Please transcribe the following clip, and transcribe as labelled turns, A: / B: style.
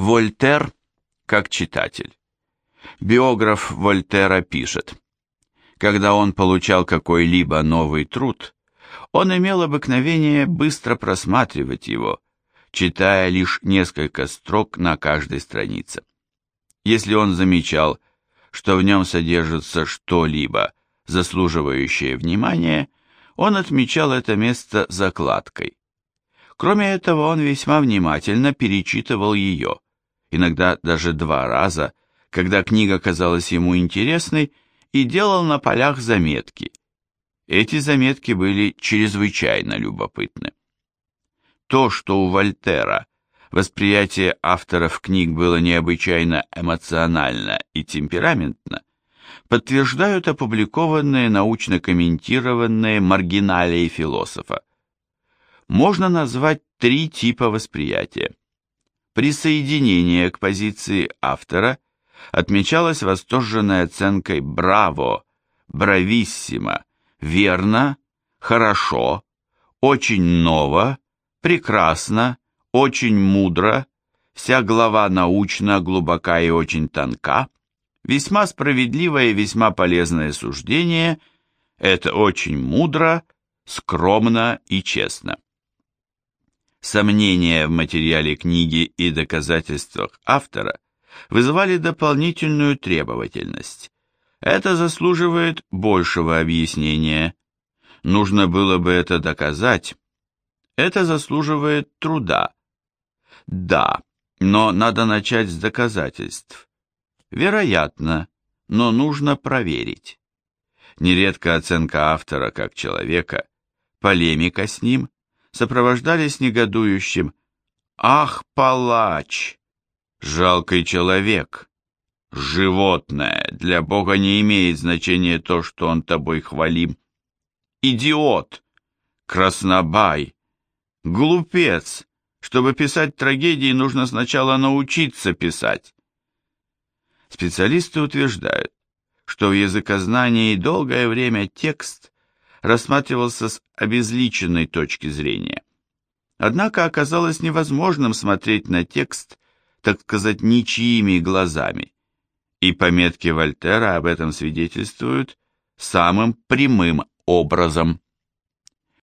A: Вольтер как читатель. Биограф Вольтера пишет, когда он получал какой-либо новый труд, он имел обыкновение быстро просматривать его, читая лишь несколько строк на каждой странице. Если он замечал, что в нем содержится что-либо, заслуживающее внимания, он отмечал это место закладкой. Кроме этого, он весьма внимательно перечитывал ее, иногда даже два раза, когда книга казалась ему интересной, и делал на полях заметки. Эти заметки были чрезвычайно любопытны. То, что у Вольтера восприятие авторов книг было необычайно эмоционально и темпераментно, подтверждают опубликованные научно комментированные маргиналии философа можно назвать три типа восприятия. Присоединение к позиции автора отмечалось восторженной оценкой «браво», «брависсимо», «верно», «хорошо», «очень ново», «прекрасно», «очень мудро», «вся глава научна, глубока и очень тонка», «весьма справедливое и весьма полезное суждение», «это очень мудро», «скромно и честно». Сомнения в материале книги и доказательствах автора вызывали дополнительную требовательность. Это заслуживает большего объяснения. Нужно было бы это доказать. Это заслуживает труда. Да, но надо начать с доказательств. Вероятно, но нужно проверить. Нередко оценка автора как человека, полемика с ним сопровождались негодующим «Ах, палач! Жалкий человек! Животное! Для Бога не имеет значения то, что он тобой хвалим! Идиот! Краснобай! Глупец! Чтобы писать трагедии, нужно сначала научиться писать!» Специалисты утверждают, что в языкознании долгое время текст рассматривался с обезличенной точки зрения. Однако оказалось невозможным смотреть на текст, так сказать, ничьими глазами, и пометки Вольтера об этом свидетельствуют самым прямым образом.